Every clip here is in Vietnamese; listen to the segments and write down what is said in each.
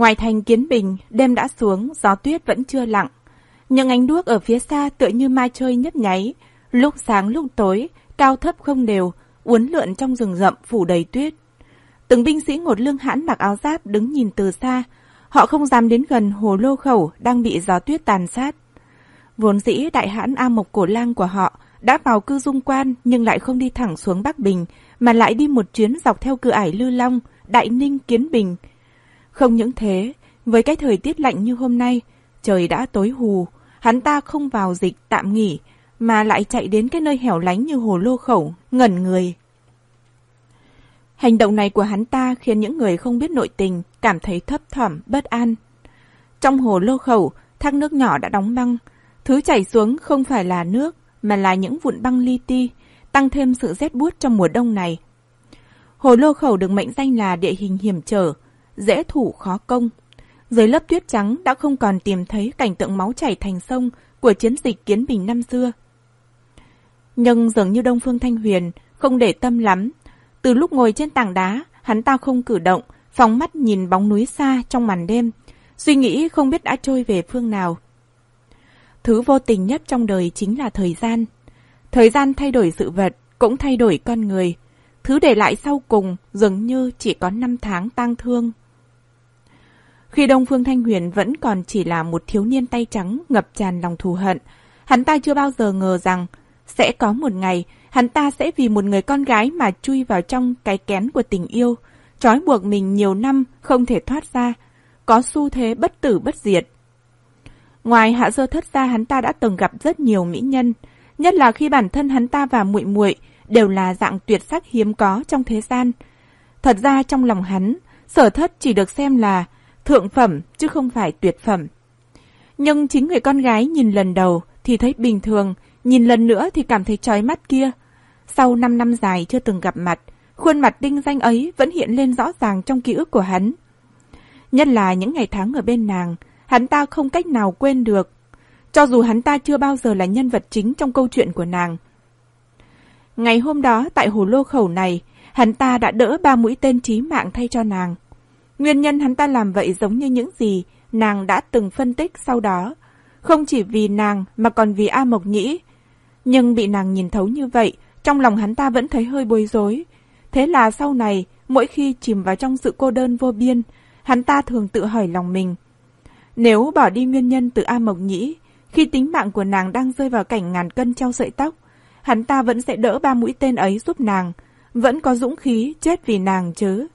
Ngoài thành Kiến Bình, đêm đã xuống, gió tuyết vẫn chưa lặng. những ánh đuốc ở phía xa tựa như mai chơi nhấp nháy, lúc sáng lúc tối, cao thấp không đều, uốn lượn trong rừng rậm phủ đầy tuyết. Từng binh sĩ ngột lương hãn mặc áo giáp đứng nhìn từ xa, họ không dám đến gần hồ lô khẩu đang bị gió tuyết tàn sát. Vốn dĩ đại hãn A Mộc Cổ Lang của họ đã vào cư dung quan nhưng lại không đi thẳng xuống Bắc Bình, mà lại đi một chuyến dọc theo cửa ải Lư Long, Đại Ninh, Kiến Bình. Không những thế, với cái thời tiết lạnh như hôm nay, trời đã tối hù, hắn ta không vào dịch tạm nghỉ, mà lại chạy đến cái nơi hẻo lánh như hồ lô khẩu, ngẩn người. Hành động này của hắn ta khiến những người không biết nội tình cảm thấy thấp thỏm, bất an. Trong hồ lô khẩu, thác nước nhỏ đã đóng băng. Thứ chảy xuống không phải là nước, mà là những vụn băng li ti, tăng thêm sự rét buốt trong mùa đông này. Hồ lô khẩu được mệnh danh là địa hình hiểm trở, dễ thủ khó công. Dưới lớp tuyết trắng đã không còn tìm thấy cảnh tượng máu chảy thành sông của chiến dịch Kiến Bình năm xưa. Nhưng dường như Đông Phương Thanh Huyền không để tâm lắm. Từ lúc ngồi trên tảng đá, hắn ta không cử động, phóng mắt nhìn bóng núi xa trong màn đêm, suy nghĩ không biết đã trôi về phương nào. Thứ vô tình nhất trong đời chính là thời gian. Thời gian thay đổi sự vật, cũng thay đổi con người. Thứ để lại sau cùng dường như chỉ có năm tháng tang thương. Khi Đông Phương Thanh Huyền vẫn còn chỉ là một thiếu niên tay trắng ngập tràn lòng thù hận, hắn ta chưa bao giờ ngờ rằng sẽ có một ngày hắn ta sẽ vì một người con gái mà chui vào trong cái kén của tình yêu, trói buộc mình nhiều năm không thể thoát ra, có xu thế bất tử bất diệt. Ngoài hạ sơ thất ra hắn ta đã từng gặp rất nhiều mỹ nhân, nhất là khi bản thân hắn ta và muội muội đều là dạng tuyệt sắc hiếm có trong thế gian. Thật ra trong lòng hắn, sở thất chỉ được xem là thượng phẩm chứ không phải tuyệt phẩm. Nhưng chính người con gái nhìn lần đầu thì thấy bình thường, nhìn lần nữa thì cảm thấy chói mắt kia. Sau 5 năm dài chưa từng gặp mặt, khuôn mặt đinh danh ấy vẫn hiện lên rõ ràng trong ký ức của hắn. Nhất là những ngày tháng ở bên nàng, hắn ta không cách nào quên được. Cho dù hắn ta chưa bao giờ là nhân vật chính trong câu chuyện của nàng. Ngày hôm đó tại hồ lô khẩu này, hắn ta đã đỡ ba mũi tên chí mạng thay cho nàng. Nguyên nhân hắn ta làm vậy giống như những gì nàng đã từng phân tích sau đó. Không chỉ vì nàng mà còn vì A Mộc Nhĩ. Nhưng bị nàng nhìn thấu như vậy, trong lòng hắn ta vẫn thấy hơi bối rối. Thế là sau này, mỗi khi chìm vào trong sự cô đơn vô biên, hắn ta thường tự hỏi lòng mình. Nếu bỏ đi nguyên nhân từ A Mộc Nhĩ, khi tính mạng của nàng đang rơi vào cảnh ngàn cân treo sợi tóc, hắn ta vẫn sẽ đỡ ba mũi tên ấy giúp nàng, vẫn có dũng khí chết vì nàng chứ.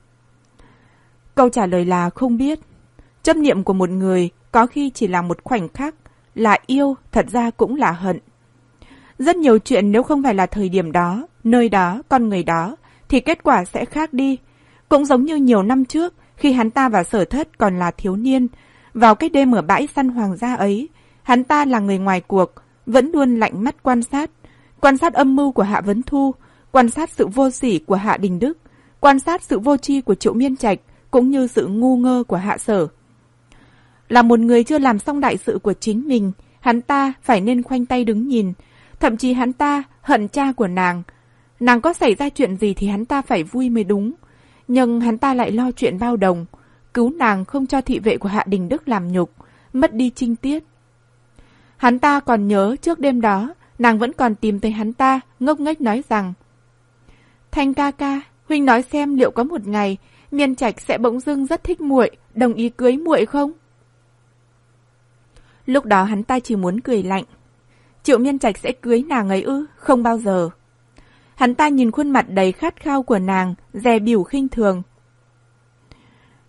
Câu trả lời là không biết. Chấp niệm của một người có khi chỉ là một khoảnh khắc, là yêu, thật ra cũng là hận. Rất nhiều chuyện nếu không phải là thời điểm đó, nơi đó, con người đó, thì kết quả sẽ khác đi. Cũng giống như nhiều năm trước, khi hắn ta và sở thất còn là thiếu niên, vào cái đêm ở bãi săn hoàng gia ấy, hắn ta là người ngoài cuộc, vẫn luôn lạnh mắt quan sát. Quan sát âm mưu của Hạ Vấn Thu, quan sát sự vô sỉ của Hạ Đình Đức, quan sát sự vô tri của Triệu Miên Trạch, cũng như sự ngu ngơ của Hạ Sở. Là một người chưa làm xong đại sự của chính mình, hắn ta phải nên khoanh tay đứng nhìn, thậm chí hắn ta hận cha của nàng. Nàng có xảy ra chuyện gì thì hắn ta phải vui mới đúng, nhưng hắn ta lại lo chuyện bao đồng, cứu nàng không cho thị vệ của Hạ Đình Đức làm nhục, mất đi trinh tiết. Hắn ta còn nhớ trước đêm đó, nàng vẫn còn tìm thấy hắn ta, ngốc nghếch nói rằng Thanh ca ca, huynh nói xem liệu có một ngày Miên Trạch sẽ bỗng dưng rất thích muội, đồng ý cưới muội không? Lúc đó hắn ta chỉ muốn cười lạnh. Triệu Miên Trạch sẽ cưới nàng ấy ư? Không bao giờ. Hắn ta nhìn khuôn mặt đầy khát khao của nàng, dè biểu khinh thường.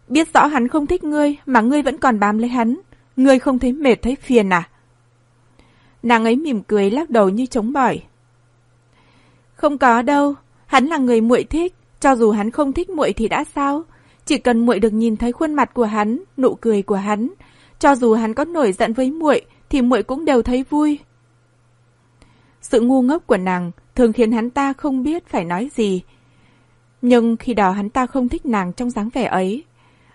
Biết rõ hắn không thích ngươi, mà ngươi vẫn còn bám lấy hắn. Ngươi không thấy mệt thấy phiền à? Nàng ấy mỉm cười lắc đầu như chống bỏi. Không có đâu, hắn là người muội thích, cho dù hắn không thích muội thì đã sao? Chỉ cần muội được nhìn thấy khuôn mặt của hắn, nụ cười của hắn, cho dù hắn có nổi giận với muội thì muội cũng đều thấy vui. Sự ngu ngốc của nàng thường khiến hắn ta không biết phải nói gì. Nhưng khi đó hắn ta không thích nàng trong dáng vẻ ấy.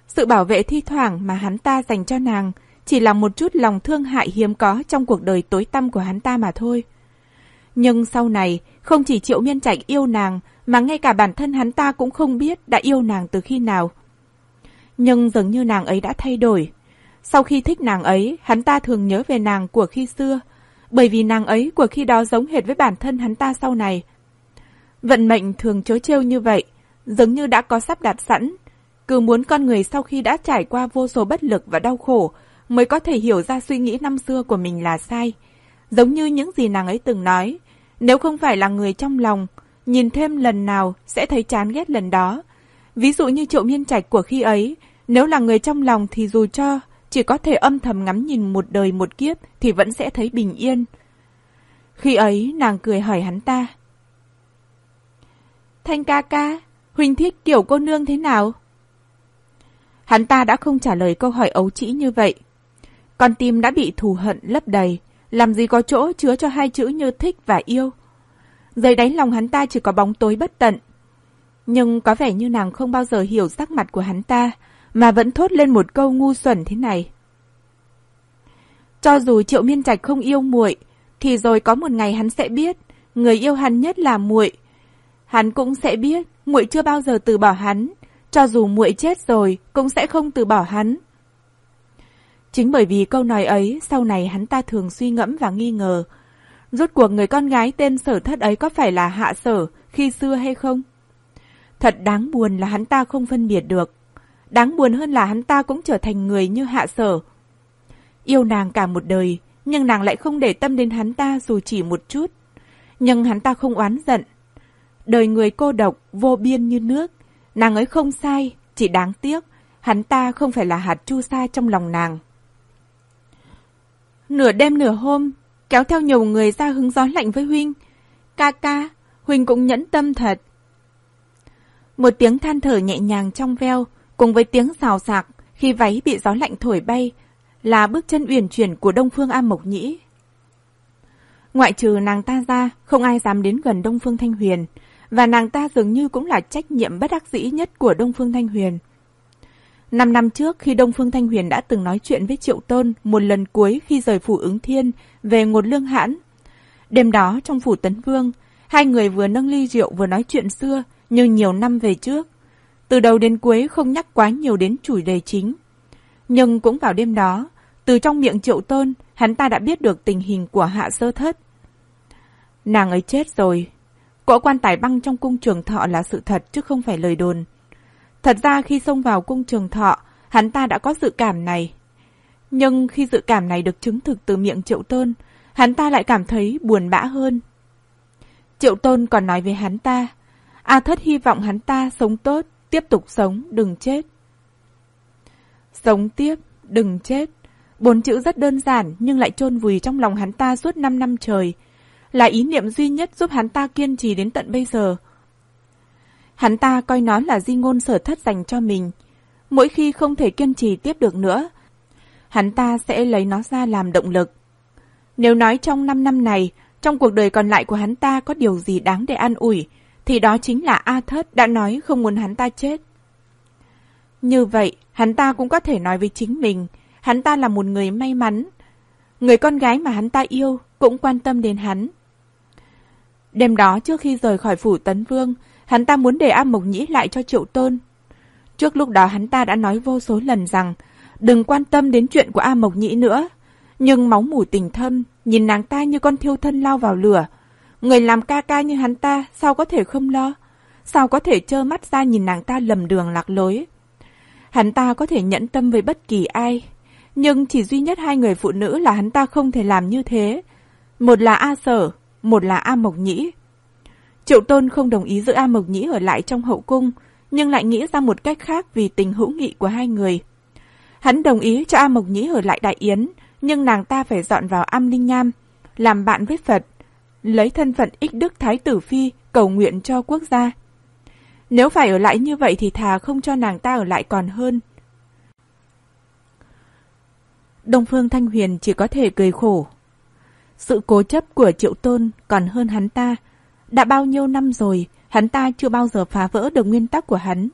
Sự bảo vệ thi thoảng mà hắn ta dành cho nàng chỉ là một chút lòng thương hại hiếm có trong cuộc đời tối tăm của hắn ta mà thôi. Nhưng sau này, không chỉ Triệu Miên Trạch yêu nàng, mà ngay cả bản thân hắn ta cũng không biết đã yêu nàng từ khi nào. Nhưng dường như nàng ấy đã thay đổi. Sau khi thích nàng ấy, hắn ta thường nhớ về nàng của khi xưa, bởi vì nàng ấy của khi đó giống hệt với bản thân hắn ta sau này. Vận mệnh thường chối trêu như vậy, giống như đã có sắp đặt sẵn. Cứ muốn con người sau khi đã trải qua vô số bất lực và đau khổ mới có thể hiểu ra suy nghĩ năm xưa của mình là sai. Giống như những gì nàng ấy từng nói, nếu không phải là người trong lòng, nhìn thêm lần nào sẽ thấy chán ghét lần đó. Ví dụ như triệu miên trạch của khi ấy, nếu là người trong lòng thì dù cho chỉ có thể âm thầm ngắm nhìn một đời một kiếp thì vẫn sẽ thấy bình yên. Khi ấy nàng cười hỏi hắn ta. Thanh ca ca, Huỳnh thích kiểu cô nương thế nào? Hắn ta đã không trả lời câu hỏi ấu trĩ như vậy. Con tim đã bị thù hận lấp đầy, làm gì có chỗ chứa cho hai chữ như thích và yêu. Dưới đáy lòng hắn ta chỉ có bóng tối bất tận. Nhưng có vẻ như nàng không bao giờ hiểu sắc mặt của hắn ta, mà vẫn thốt lên một câu ngu xuẩn thế này. Cho dù Triệu Miên Trạch không yêu muội, thì rồi có một ngày hắn sẽ biết, người yêu hắn nhất là muội. Hắn cũng sẽ biết, muội chưa bao giờ từ bỏ hắn, cho dù muội chết rồi cũng sẽ không từ bỏ hắn. Chính bởi vì câu nói ấy, sau này hắn ta thường suy ngẫm và nghi ngờ. Rốt cuộc người con gái tên sở thất ấy có phải là hạ sở khi xưa hay không? Thật đáng buồn là hắn ta không phân biệt được. Đáng buồn hơn là hắn ta cũng trở thành người như hạ sở. Yêu nàng cả một đời, nhưng nàng lại không để tâm đến hắn ta dù chỉ một chút. Nhưng hắn ta không oán giận. Đời người cô độc, vô biên như nước. Nàng ấy không sai, chỉ đáng tiếc. Hắn ta không phải là hạt chu sa trong lòng nàng. Nửa đêm nửa hôm, kéo theo nhiều người ra hứng gió lạnh với Huynh. Ca ca, Huynh cũng nhẫn tâm thật. Một tiếng than thở nhẹ nhàng trong veo, cùng với tiếng xào xạc khi váy bị gió lạnh thổi bay, là bước chân uyển chuyển của Đông Phương A Mộc Nhĩ. Ngoại trừ nàng ta ra, không ai dám đến gần Đông Phương Thanh Huyền, và nàng ta dường như cũng là trách nhiệm bất đắc dĩ nhất của Đông Phương Thanh Huyền. Năm năm trước, khi Đông Phương Thanh Huyền đã từng nói chuyện với Triệu Tôn một lần cuối khi rời phủ ứng thiên về ngột lương hãn. Đêm đó, trong phủ Tấn Vương, hai người vừa nâng ly rượu vừa nói chuyện xưa như nhiều năm về trước. Từ đầu đến cuối không nhắc quá nhiều đến chủ đề chính. Nhưng cũng vào đêm đó, từ trong miệng Triệu Tôn, hắn ta đã biết được tình hình của hạ sơ thất. Nàng ấy chết rồi. Cỗ quan tài băng trong cung trường thọ là sự thật chứ không phải lời đồn. Thật ra khi xông vào cung trường thọ, hắn ta đã có dự cảm này. Nhưng khi dự cảm này được chứng thực từ miệng Triệu Tôn, hắn ta lại cảm thấy buồn bã hơn. Triệu Tôn còn nói với hắn ta, A Thất hy vọng hắn ta sống tốt, tiếp tục sống, đừng chết. Sống tiếp, đừng chết. Bốn chữ rất đơn giản nhưng lại chôn vùi trong lòng hắn ta suốt 5 năm trời. Là ý niệm duy nhất giúp hắn ta kiên trì đến tận bây giờ. Hắn ta coi nó là di ngôn sở thất dành cho mình. Mỗi khi không thể kiên trì tiếp được nữa, hắn ta sẽ lấy nó ra làm động lực. Nếu nói trong 5 năm này, trong cuộc đời còn lại của hắn ta có điều gì đáng để an ủi, thì đó chính là A Thất đã nói không muốn hắn ta chết. Như vậy, hắn ta cũng có thể nói với chính mình, hắn ta là một người may mắn. Người con gái mà hắn ta yêu cũng quan tâm đến hắn. Đêm đó trước khi rời khỏi phủ Tấn Vương, hắn ta muốn để A Mộc Nhĩ lại cho Triệu Tôn. Trước lúc đó hắn ta đã nói vô số lần rằng đừng quan tâm đến chuyện của A Mộc Nhĩ nữa. Nhưng máu mủ tình thâm, nhìn nàng ta như con thiêu thân lao vào lửa. Người làm ca ca như hắn ta sao có thể không lo? Sao có thể trơ mắt ra nhìn nàng ta lầm đường lạc lối? Hắn ta có thể nhẫn tâm với bất kỳ ai. Nhưng chỉ duy nhất hai người phụ nữ là hắn ta không thể làm như thế. Một là A Sở, một là A Mộc Nhĩ. Triệu Tôn không đồng ý giữ A Mộc Nhĩ ở lại trong hậu cung, nhưng lại nghĩ ra một cách khác vì tình hữu nghị của hai người. Hắn đồng ý cho A Mộc Nhĩ ở lại Đại Yến, nhưng nàng ta phải dọn vào Am Linh Nham, làm bạn với Phật, lấy thân phận ích đức Thái Tử Phi cầu nguyện cho quốc gia. Nếu phải ở lại như vậy thì thà không cho nàng ta ở lại còn hơn. Đông Phương Thanh Huyền chỉ có thể cười khổ. Sự cố chấp của Triệu Tôn còn hơn hắn ta, đã bao nhiêu năm rồi, hắn ta chưa bao giờ phá vỡ được nguyên tắc của hắn.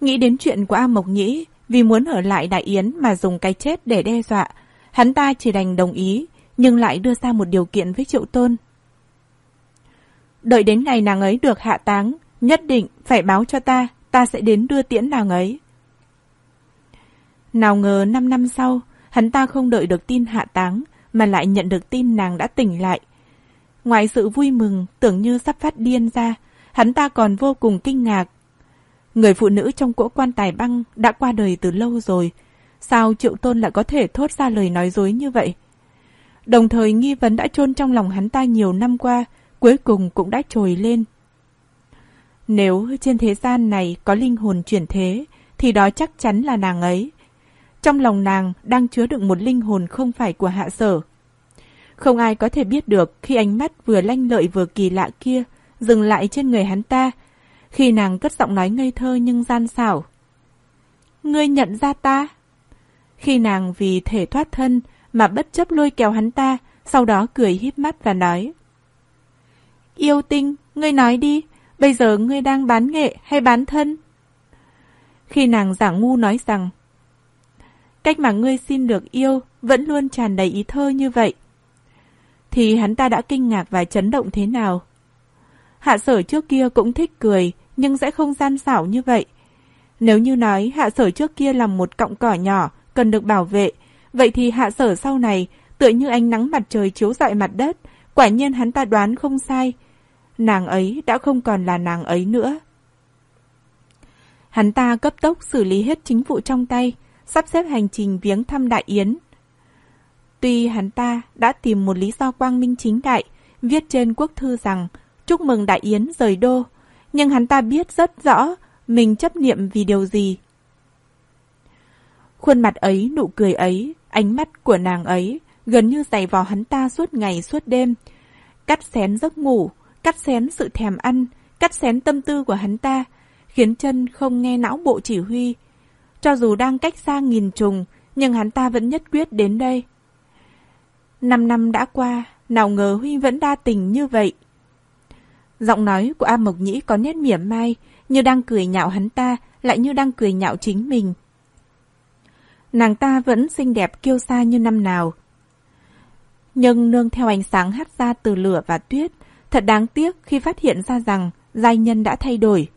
Nghĩ đến chuyện của A Mộc Nhĩ, vì muốn ở lại Đại Yến mà dùng cái chết để đe dọa, hắn ta chỉ đành đồng ý, nhưng lại đưa ra một điều kiện với Triệu Tôn. Đợi đến ngày nàng ấy được hạ táng, nhất định phải báo cho ta, ta sẽ đến đưa tiễn nàng ấy. Nào ngờ 5 năm sau, hắn ta không đợi được tin hạ táng, mà lại nhận được tin nàng đã tỉnh lại. Ngoài sự vui mừng, tưởng như sắp phát điên ra, hắn ta còn vô cùng kinh ngạc. Người phụ nữ trong cỗ quan tài băng đã qua đời từ lâu rồi, sao Triệu Tôn lại có thể thốt ra lời nói dối như vậy? Đồng thời nghi vấn đã chôn trong lòng hắn ta nhiều năm qua, cuối cùng cũng đã trồi lên. Nếu trên thế gian này có linh hồn chuyển thế, thì đó chắc chắn là nàng ấy. Trong lòng nàng đang chứa đựng một linh hồn không phải của hạ sở. Không ai có thể biết được khi ánh mắt vừa lanh lợi vừa kỳ lạ kia dừng lại trên người hắn ta, khi nàng cất giọng nói ngây thơ nhưng gian xảo. Ngươi nhận ra ta? Khi nàng vì thể thoát thân mà bất chấp lôi kéo hắn ta, sau đó cười híp mắt và nói. Yêu tinh, ngươi nói đi, bây giờ ngươi đang bán nghệ hay bán thân? Khi nàng giả ngu nói rằng, cách mà ngươi xin được yêu vẫn luôn tràn đầy ý thơ như vậy, thì hắn ta đã kinh ngạc và chấn động thế nào. Hạ sở trước kia cũng thích cười, nhưng sẽ không gian xảo như vậy. Nếu như nói hạ sở trước kia là một cọng cỏ nhỏ, cần được bảo vệ, vậy thì hạ sở sau này, tựa như ánh nắng mặt trời chiếu rọi mặt đất, quả nhiên hắn ta đoán không sai. Nàng ấy đã không còn là nàng ấy nữa. Hắn ta cấp tốc xử lý hết chính vụ trong tay, sắp xếp hành trình viếng thăm Đại Yến. Tuy hắn ta đã tìm một lý do quang minh chính đại, viết trên quốc thư rằng chúc mừng Đại Yến rời đô, nhưng hắn ta biết rất rõ mình chấp niệm vì điều gì. Khuôn mặt ấy, nụ cười ấy, ánh mắt của nàng ấy gần như dày vò hắn ta suốt ngày suốt đêm, cắt xén giấc ngủ, cắt xén sự thèm ăn, cắt xén tâm tư của hắn ta, khiến chân không nghe não bộ chỉ huy. Cho dù đang cách xa nghìn trùng, nhưng hắn ta vẫn nhất quyết đến đây. Năm năm đã qua, nào ngờ Huy vẫn đa tình như vậy. Giọng nói của A Mộc Nhĩ có nét mỉa mai, như đang cười nhạo hắn ta, lại như đang cười nhạo chính mình. Nàng ta vẫn xinh đẹp kiêu sa như năm nào. Nhưng nương theo ánh sáng hắt ra từ lửa và tuyết, thật đáng tiếc khi phát hiện ra rằng giai nhân đã thay đổi.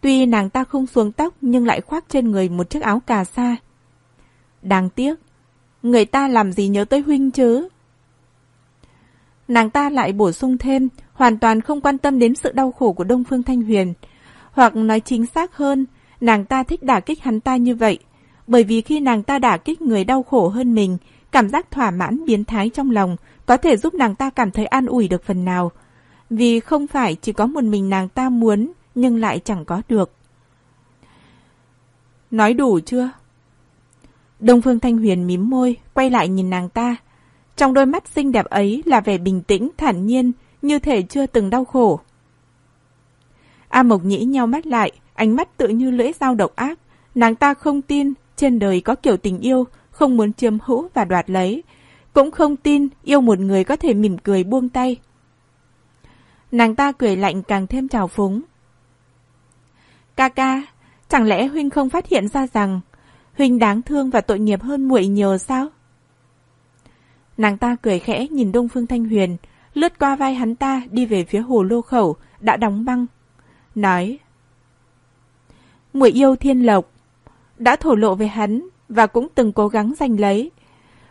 Tuy nàng ta không xuống tóc nhưng lại khoác trên người một chiếc áo cà sa. Đáng tiếc, người ta làm gì nhớ tới huynh chứ? Nàng ta lại bổ sung thêm, hoàn toàn không quan tâm đến sự đau khổ của Đông Phương Thanh Huyền. Hoặc nói chính xác hơn, nàng ta thích đả kích hắn ta như vậy. Bởi vì khi nàng ta đả kích người đau khổ hơn mình, cảm giác thỏa mãn biến thái trong lòng có thể giúp nàng ta cảm thấy an ủi được phần nào. Vì không phải chỉ có một mình nàng ta muốn, nhưng lại chẳng có được. Nói đủ chưa? Đông Phương Thanh Huyền mím môi, quay lại nhìn nàng ta. Trong đôi mắt xinh đẹp ấy là vẻ bình tĩnh, thản nhiên, như thể chưa từng đau khổ. A Mộc Nhĩ nhau mắt lại, ánh mắt tự như lưỡi dao độc ác. Nàng ta không tin trên đời có kiểu tình yêu, không muốn chiếm hữu và đoạt lấy. Cũng không tin yêu một người có thể mỉm cười buông tay. Nàng ta cười lạnh càng thêm trào phúng. Ca ca, chẳng lẽ Huynh không phát hiện ra rằng Huynh đáng thương và tội nghiệp hơn muội nhiều sao? Nàng ta cười khẽ nhìn Đông Phương Thanh Huyền, lướt qua vai hắn ta đi về phía hồ lô khẩu, đã đóng băng. Nói, muội yêu thiên lộc, đã thổ lộ về hắn và cũng từng cố gắng giành lấy.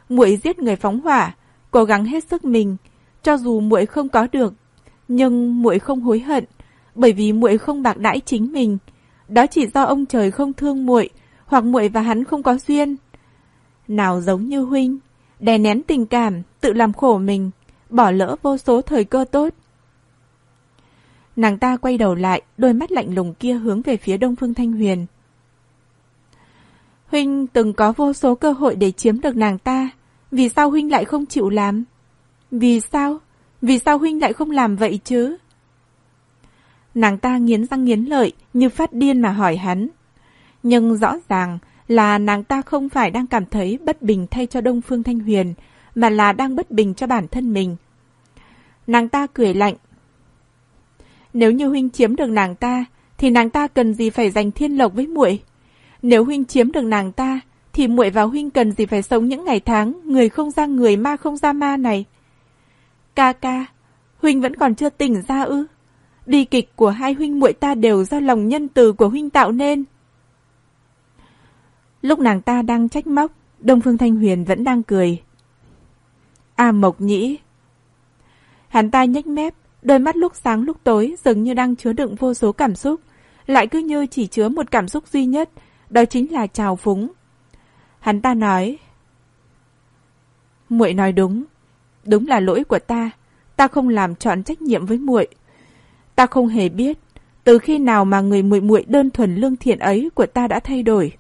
muội giết người phóng hỏa, cố gắng hết sức mình, cho dù muội không có được, nhưng muội không hối hận, bởi vì muội không bạc đãi chính mình. Đó chỉ do ông trời không thương muội, hoặc muội và hắn không có duyên. Nào giống như huynh, đè nén tình cảm, tự làm khổ mình, bỏ lỡ vô số thời cơ tốt. Nàng ta quay đầu lại, đôi mắt lạnh lùng kia hướng về phía Đông Phương Thanh Huyền. Huynh từng có vô số cơ hội để chiếm được nàng ta, vì sao Huynh lại không chịu làm? Vì sao? Vì sao Huynh lại không làm vậy chứ? Nàng ta nghiến răng nghiến lợi như phát điên mà hỏi hắn. Nhưng rõ ràng là nàng ta không phải đang cảm thấy bất bình thay cho Đông Phương Thanh Huyền, mà là đang bất bình cho bản thân mình. Nàng ta cười lạnh. Nếu như huynh chiếm được nàng ta, thì nàng ta cần gì phải giành thiên lộc với muội? Nếu huynh chiếm được nàng ta, thì muội và huynh cần gì phải sống những ngày tháng người không ra người ma không ra ma này? Ca ca, huynh vẫn còn chưa tỉnh ra ư? Đi kịch của hai huynh muội ta đều do lòng nhân từ của huynh tạo nên. Lúc nàng ta đang trách móc, Đông Phương Thanh Huyền vẫn đang cười. A Mộc Nhĩ. Hắn ta nhếch mép, đôi mắt lúc sáng lúc tối dường như đang chứa đựng vô số cảm xúc, lại cứ như chỉ chứa một cảm xúc duy nhất, đó chính là trào phúng. Hắn ta nói, muội nói đúng, đúng là lỗi của ta, ta không làm trọn trách nhiệm với muội. Ta không hề biết từ khi nào mà người muội muội đơn thuần lương thiện ấy của ta đã thay đổi.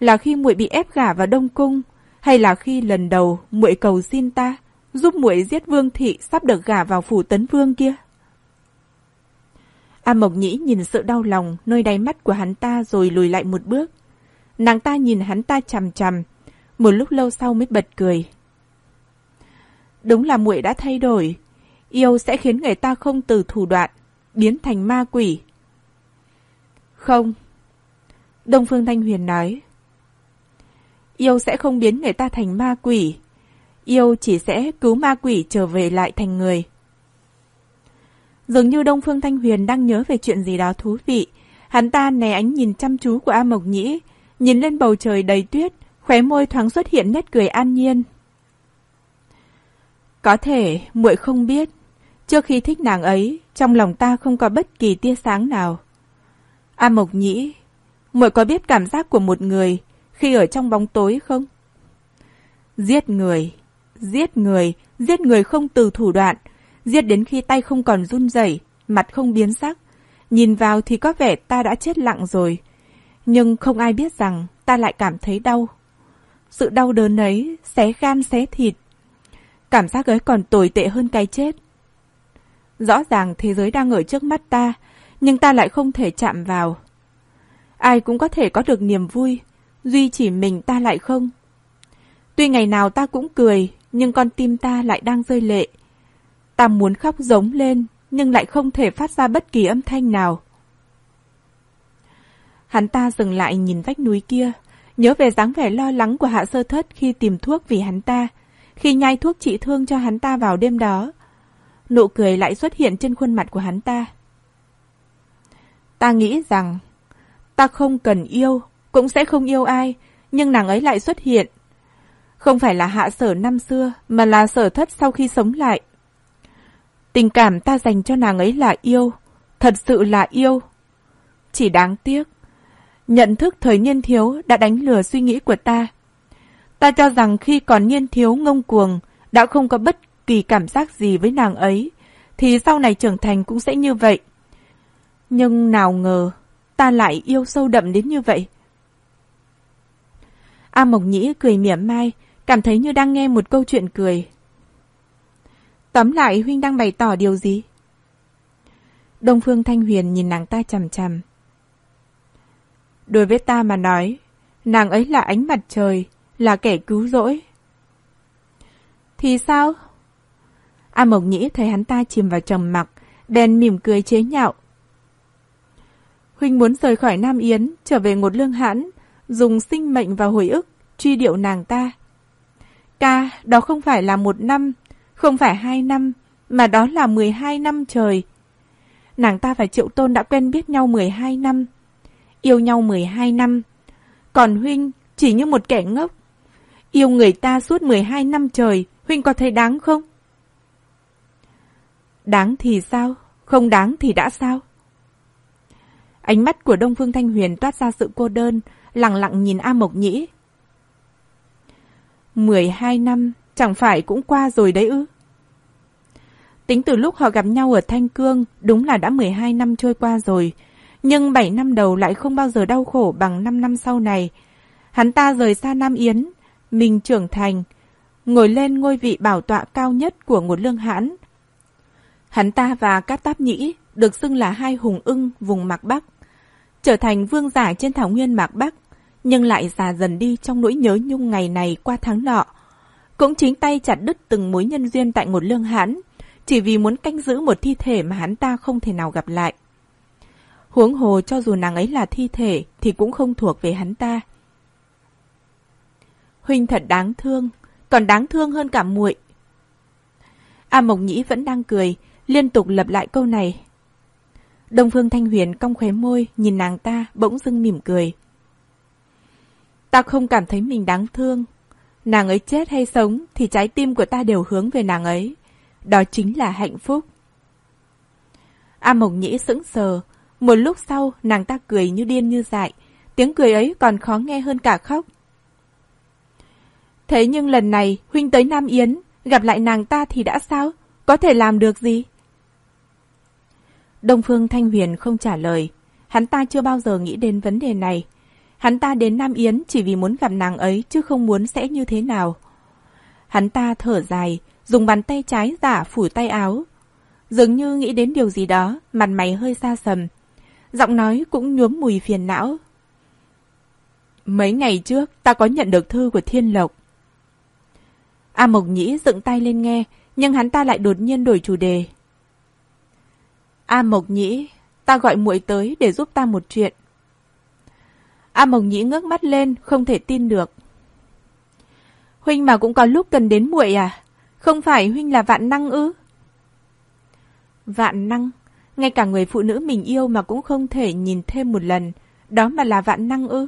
Là khi muội bị ép gả vào Đông cung, hay là khi lần đầu muội cầu xin ta giúp muội giết Vương thị sắp được gả vào phủ Tấn Vương kia? A Mộc Nhĩ nhìn sự đau lòng nơi đáy mắt của hắn ta rồi lùi lại một bước. Nàng ta nhìn hắn ta chằm chằm, một lúc lâu sau mới bật cười. Đúng là muội đã thay đổi, yêu sẽ khiến người ta không từ thủ đoạn, biến thành ma quỷ. Không. Đông Phương Thanh Huyền nói. Yêu sẽ không biến người ta thành ma quỷ. Yêu chỉ sẽ cứu ma quỷ trở về lại thành người. Dường như Đông Phương Thanh Huyền đang nhớ về chuyện gì đó thú vị. Hắn ta né ánh nhìn chăm chú của A Mộc Nhĩ, nhìn lên bầu trời đầy tuyết, khóe môi thoáng xuất hiện nét cười an nhiên. Có thể muội không biết, trước khi thích nàng ấy, trong lòng ta không có bất kỳ tia sáng nào. A Mộc Nhĩ, muội có biết cảm giác của một người khi ở trong bóng tối không? Giết người, giết người, giết người không từ thủ đoạn, giết đến khi tay không còn run rẩy, mặt không biến sắc. Nhìn vào thì có vẻ ta đã chết lặng rồi, nhưng không ai biết rằng ta lại cảm thấy đau. Sự đau đớn ấy xé gan xé thịt. Cảm giác ấy còn tồi tệ hơn cái chết. Rõ ràng thế giới đang ở trước mắt ta, nhưng ta lại không thể chạm vào. Ai cũng có thể có được niềm vui, duy chỉ mình ta lại không. Tuy ngày nào ta cũng cười, nhưng con tim ta lại đang rơi lệ. Ta muốn khóc giống lên, nhưng lại không thể phát ra bất kỳ âm thanh nào. Hắn ta dừng lại nhìn vách núi kia, nhớ về dáng vẻ lo lắng của hạ sơ thất khi tìm thuốc vì hắn ta, khi nhai thuốc trị thương cho hắn ta vào đêm đó. Nụ cười lại xuất hiện trên khuôn mặt của hắn ta. Ta nghĩ rằng, ta không cần yêu, cũng sẽ không yêu ai, nhưng nàng ấy lại xuất hiện. Không phải là hạ sở năm xưa, mà là sở thất sau khi sống lại. Tình cảm ta dành cho nàng ấy là yêu, thật sự là yêu. Chỉ đáng tiếc, nhận thức thời niên thiếu đã đánh lừa suy nghĩ của ta. Ta cho rằng khi còn niên thiếu ngông cuồng, đã không có bất kỳ cảm giác gì với nàng ấy, thì sau này trưởng thành cũng sẽ như vậy. Nhưng nào ngờ, ta lại yêu sâu đậm đến như vậy. A Mộc Nhĩ cười mỉa mai, cảm thấy như đang nghe một câu chuyện cười. Tóm lại huynh đang bày tỏ điều gì? Đông Phương Thanh Huyền nhìn nàng ta chằm chằm. Đối với ta mà nói, nàng ấy là ánh mặt trời, là kẻ cứu rỗi. Thì sao? A Mộc Nhĩ thấy hắn ta chìm vào trầm mặc, bèn mỉm cười chế nhạo. Huynh muốn rời khỏi Nam Yến, trở về ngột lương hãn, dùng sinh mệnh và hồi ức, truy điệu nàng ta. Ca, đó không phải là một năm, không phải hai năm, mà đó là 12 năm trời. Nàng ta và Triệu Tôn đã quen biết nhau 12 năm, yêu nhau 12 năm. Còn Huynh chỉ như một kẻ ngốc. Yêu người ta suốt 12 năm trời, Huynh có thấy đáng không? Đáng thì sao? Không đáng thì đã sao? Ánh mắt của Đông Phương Thanh Huyền toát ra sự cô đơn, lặng lặng nhìn A Mộc Nhĩ. 12 năm, chẳng phải cũng qua rồi đấy ư? Tính từ lúc họ gặp nhau ở Thanh Cương, đúng là đã 12 năm trôi qua rồi. Nhưng 7 năm đầu lại không bao giờ đau khổ bằng 5 năm sau này. Hắn ta rời xa Nam Yến, mình trưởng thành, ngồi lên ngôi vị bảo tọa cao nhất của một lương hãn. Hắn ta và Cát Táp Nhĩ được xưng là hai hùng ưng vùng Mạc Bắc, trở thành vương giả trên thảo nguyên Mạc Bắc, nhưng lại già dần đi trong nỗi nhớ nhung ngày này qua tháng nọ. Cũng chính tay chặt đứt từng mối nhân duyên tại một lương hãn, chỉ vì muốn canh giữ một thi thể mà hắn ta không thể nào gặp lại. Huống hồ cho dù nàng ấy là thi thể thì cũng không thuộc về hắn ta. Huynh thật đáng thương, còn đáng thương hơn cả muội. A Mộc Nhĩ vẫn đang cười, liên tục lặp lại câu này. Đông Phương Thanh Huyền cong khóe môi, nhìn nàng ta, bỗng dưng mỉm cười. Ta không cảm thấy mình đáng thương. Nàng ấy chết hay sống thì trái tim của ta đều hướng về nàng ấy. Đó chính là hạnh phúc. A mộng Nhĩ sững sờ. Một lúc sau, nàng ta cười như điên như dại. Tiếng cười ấy còn khó nghe hơn cả khóc. Thế nhưng lần này, huynh tới Nam Yến, gặp lại nàng ta thì đã sao? Có thể làm được gì? Đông Phương Thanh Huyền không trả lời. Hắn ta chưa bao giờ nghĩ đến vấn đề này. Hắn ta đến Nam Yến chỉ vì muốn gặp nàng ấy chứ không muốn sẽ như thế nào. Hắn ta thở dài, dùng bàn tay trái giả phủ tay áo. Dường như nghĩ đến điều gì đó, mặt mày hơi xa sầm. Giọng nói cũng nhuốm mùi phiền não. Mấy ngày trước, ta có nhận được thư của Thiên Lộc. A Mộc Nhĩ dựng tay lên nghe, nhưng hắn ta lại đột nhiên đổi chủ đề. A Mộc Nhĩ, ta gọi muội tới để giúp ta một chuyện. A Mộc Nhĩ ngước mắt lên, không thể tin được. Huynh mà cũng có lúc cần đến muội à? Không phải Huynh là vạn năng ư? Vạn năng? Ngay cả người phụ nữ mình yêu mà cũng không thể nhìn thêm một lần. Đó mà là vạn năng ư?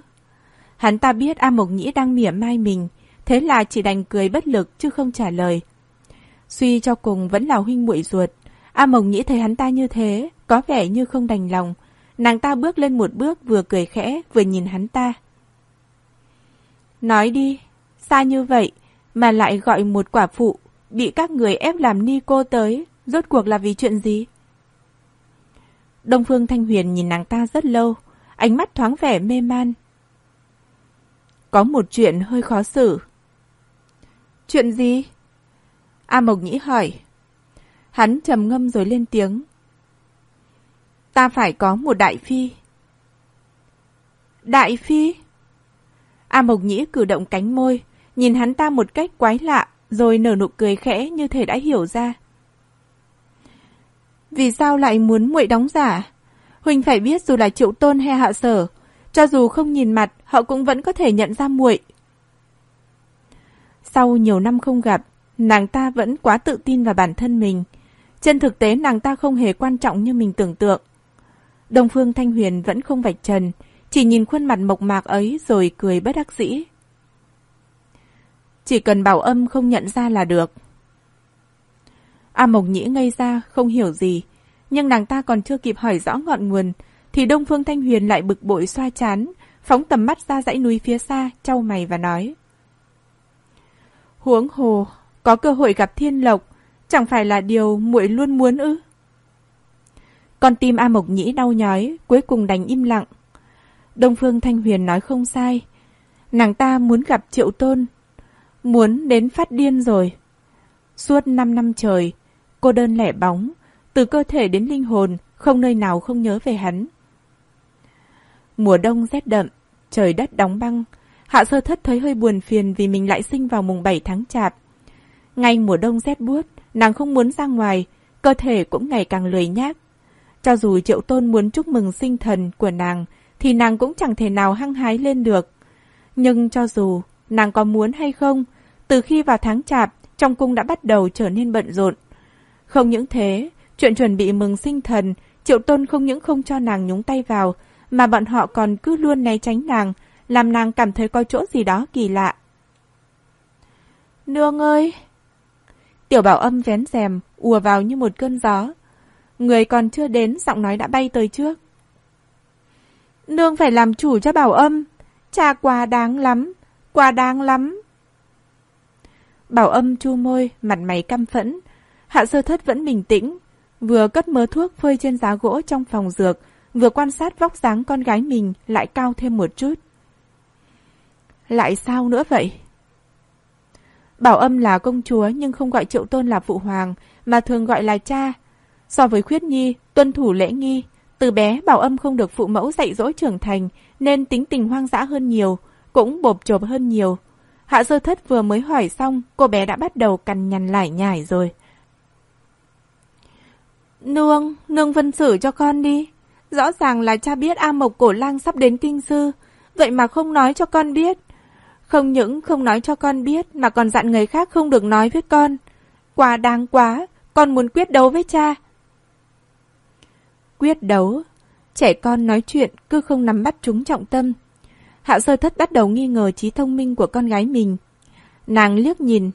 Hắn ta biết A Mộc Nhĩ đang mỉa mai mình, thế là chỉ đành cười bất lực chứ không trả lời. Suy cho cùng vẫn là huynh muội ruột. A Mộc Nhĩ thấy hắn ta như thế, có vẻ như không đành lòng. Nàng ta bước lên một bước vừa cười khẽ vừa nhìn hắn ta. Nói đi, xa như vậy mà lại gọi một quả phụ bị các người ép làm ni cô tới, rốt cuộc là vì chuyện gì? Đông Phương Thanh Huyền nhìn nàng ta rất lâu, ánh mắt thoáng vẻ mê man. Có một chuyện hơi khó xử. Chuyện gì? A Mộc Nhĩ hỏi. Hắn trầm ngâm rồi lên tiếng. Ta phải có một đại phi. Đại phi? A Mộc Nhĩ cử động cánh môi, nhìn hắn ta một cách quái lạ, rồi nở nụ cười khẽ như thể đã hiểu ra. Vì sao lại muốn muội đóng giả? Huỳnh phải biết dù là triệu tôn hay hạ sở, cho dù không nhìn mặt, họ cũng vẫn có thể nhận ra muội. Sau nhiều năm không gặp, nàng ta vẫn quá tự tin vào bản thân mình. Trên thực tế nàng ta không hề quan trọng như mình tưởng tượng. Đông Phương Thanh Huyền vẫn không vạch trần, chỉ nhìn khuôn mặt mộc mạc ấy rồi cười bất đắc dĩ. Chỉ cần bảo âm không nhận ra là được. A Mộc Nhĩ ngây ra, không hiểu gì. Nhưng nàng ta còn chưa kịp hỏi rõ ngọn nguồn, thì Đông Phương Thanh Huyền lại bực bội xoa chán, phóng tầm mắt ra dãy núi phía xa, trao mày và nói. Huống hồ, có cơ hội gặp thiên lộc, chẳng phải là điều muội luôn muốn ư? Con tim A Mộc Nhĩ đau nhói, cuối cùng đành im lặng. Đông Phương Thanh Huyền nói không sai. Nàng ta muốn gặp Triệu Tôn. Muốn đến phát điên rồi. Suốt 5 năm trời, cô đơn lẻ bóng, từ cơ thể đến linh hồn, không nơi nào không nhớ về hắn. Mùa đông rét đậm, trời đất đóng băng. Hạ sơ thất thấy hơi buồn phiền vì mình lại sinh vào mùng 7 tháng chạp. Ngay mùa đông rét buốt, nàng không muốn ra ngoài, cơ thể cũng ngày càng lười nhác. Cho dù triệu tôn muốn chúc mừng sinh thần của nàng, thì nàng cũng chẳng thể nào hăng hái lên được. Nhưng cho dù nàng có muốn hay không, từ khi vào tháng chạp, trong cung đã bắt đầu trở nên bận rộn. Không những thế, chuyện chuẩn bị mừng sinh thần, triệu tôn không những không cho nàng nhúng tay vào, mà bọn họ còn cứ luôn né tránh nàng, làm nàng cảm thấy có chỗ gì đó kỳ lạ. Nương ơi! Tiểu bảo âm vén rèm, ùa vào như một cơn gió. Người còn chưa đến, giọng nói đã bay tới trước. Nương phải làm chủ cho bảo âm. Cha quá đáng lắm, quá đáng lắm. Bảo âm chu môi, mặt mày căm phẫn. Hạ sơ thất vẫn bình tĩnh, vừa cất mớ thuốc phơi trên giá gỗ trong phòng dược, vừa quan sát vóc dáng con gái mình lại cao thêm một chút. Lại sao nữa vậy? Bảo âm là công chúa nhưng không gọi triệu tôn là phụ hoàng, mà thường gọi là cha. So với khuyết nhi, tuân thủ lễ nghi, từ bé bảo âm không được phụ mẫu dạy dỗ trưởng thành, nên tính tình hoang dã hơn nhiều, cũng bộp chộp hơn nhiều. Hạ sơ thất vừa mới hỏi xong, cô bé đã bắt đầu cằn nhằn lại nhải rồi. Nương, nương phân xử cho con đi. Rõ ràng là cha biết A Mộc Cổ Lang sắp đến kinh sư, vậy mà không nói cho con biết. Không những không nói cho con biết mà còn dặn người khác không được nói với con. Quá đáng quá, con muốn quyết đấu với cha. Quyết đấu? Trẻ con nói chuyện cứ không nắm bắt chúng trọng tâm. Hạ sơ thất bắt đầu nghi ngờ trí thông minh của con gái mình. Nàng liếc nhìn.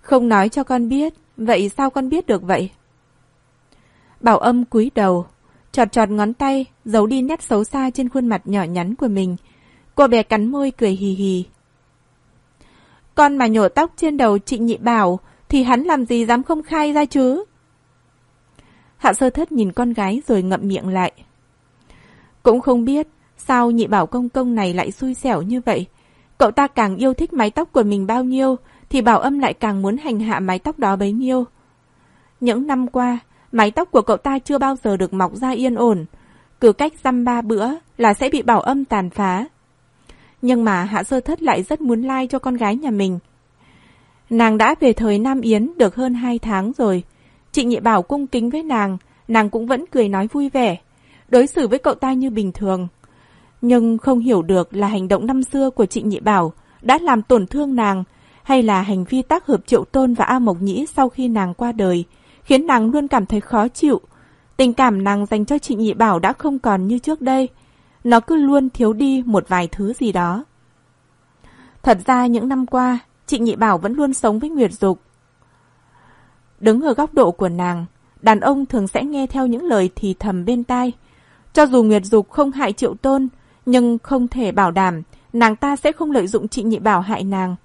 Không nói cho con biết, vậy sao con biết được vậy? Bảo âm cúi đầu, trọt trọt ngón tay, giấu đi nét xấu xa trên khuôn mặt nhỏ nhắn của mình. Cô bé cắn môi cười hì hì. Con mà nhổ tóc trên đầu trịnh nhị bảo, thì hắn làm gì dám không khai ra chứ? Hạ sơ thất nhìn con gái rồi ngậm miệng lại. Cũng không biết sao nhị bảo công công này lại xui xẻo như vậy. Cậu ta càng yêu thích mái tóc của mình bao nhiêu, thì bảo âm lại càng muốn hành hạ mái tóc đó bấy nhiêu. Những năm qua, mái tóc của cậu ta chưa bao giờ được mọc ra yên ổn. Cứ cách dăm ba bữa là sẽ bị bảo âm tàn phá. Nhưng mà Hạ Sơ Thất lại rất muốn like cho con gái nhà mình. Nàng đã về thời Nam Yến được hơn hai tháng rồi. Chị Nhị Bảo cung kính với nàng, nàng cũng vẫn cười nói vui vẻ. Đối xử với cậu ta như bình thường. Nhưng không hiểu được là hành động năm xưa của chị Nhị Bảo đã làm tổn thương nàng, hay là hành vi tác hợp Triệu Tôn và A Mộc Nhĩ sau khi nàng qua đời, khiến nàng luôn cảm thấy khó chịu. Tình cảm nàng dành cho chị Nhị Bảo đã không còn như trước đây. Nó cứ luôn thiếu đi một vài thứ gì đó. Thật ra những năm qua, chị Nhị Bảo vẫn luôn sống với Nguyệt Dục. Đứng ở góc độ của nàng, đàn ông thường sẽ nghe theo những lời thì thầm bên tai. Cho dù Nguyệt Dục không hại Triệu Tôn, nhưng không thể bảo đảm nàng ta sẽ không lợi dụng chị Nhị Bảo hại nàng.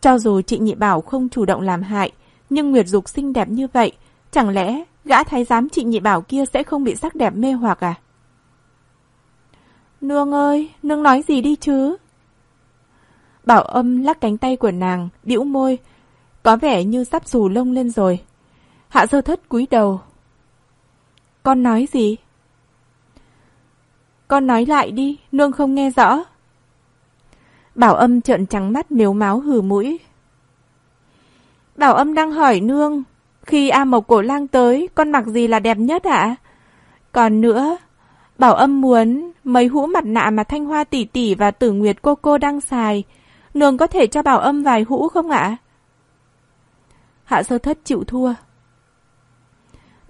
Cho dù chị Nhị Bảo không chủ động làm hại, nhưng Nguyệt Dục xinh đẹp như vậy, chẳng lẽ gã thái giám chị Nhị Bảo kia sẽ không bị sắc đẹp mê hoặc à? Nương ơi, nương nói gì đi chứ? Bảo âm lắc cánh tay của nàng, bĩu môi, có vẻ như sắp xù lông lên rồi. Hạ sơ thất cúi đầu. Con nói gì? Con nói lại đi, nương không nghe rõ. Bảo âm trợn trắng mắt miếu máu hừ mũi. Bảo âm đang hỏi nương, khi A Mộc Cổ Lang tới, con mặc gì là đẹp nhất ạ? Còn nữa, Bảo âm muốn mấy hũ mặt nạ mà Thanh Hoa tỷ tỷ và Tử Nguyệt cô cô đang xài, nương có thể cho Bảo âm vài hũ không ạ? Hạ sơ thất chịu thua.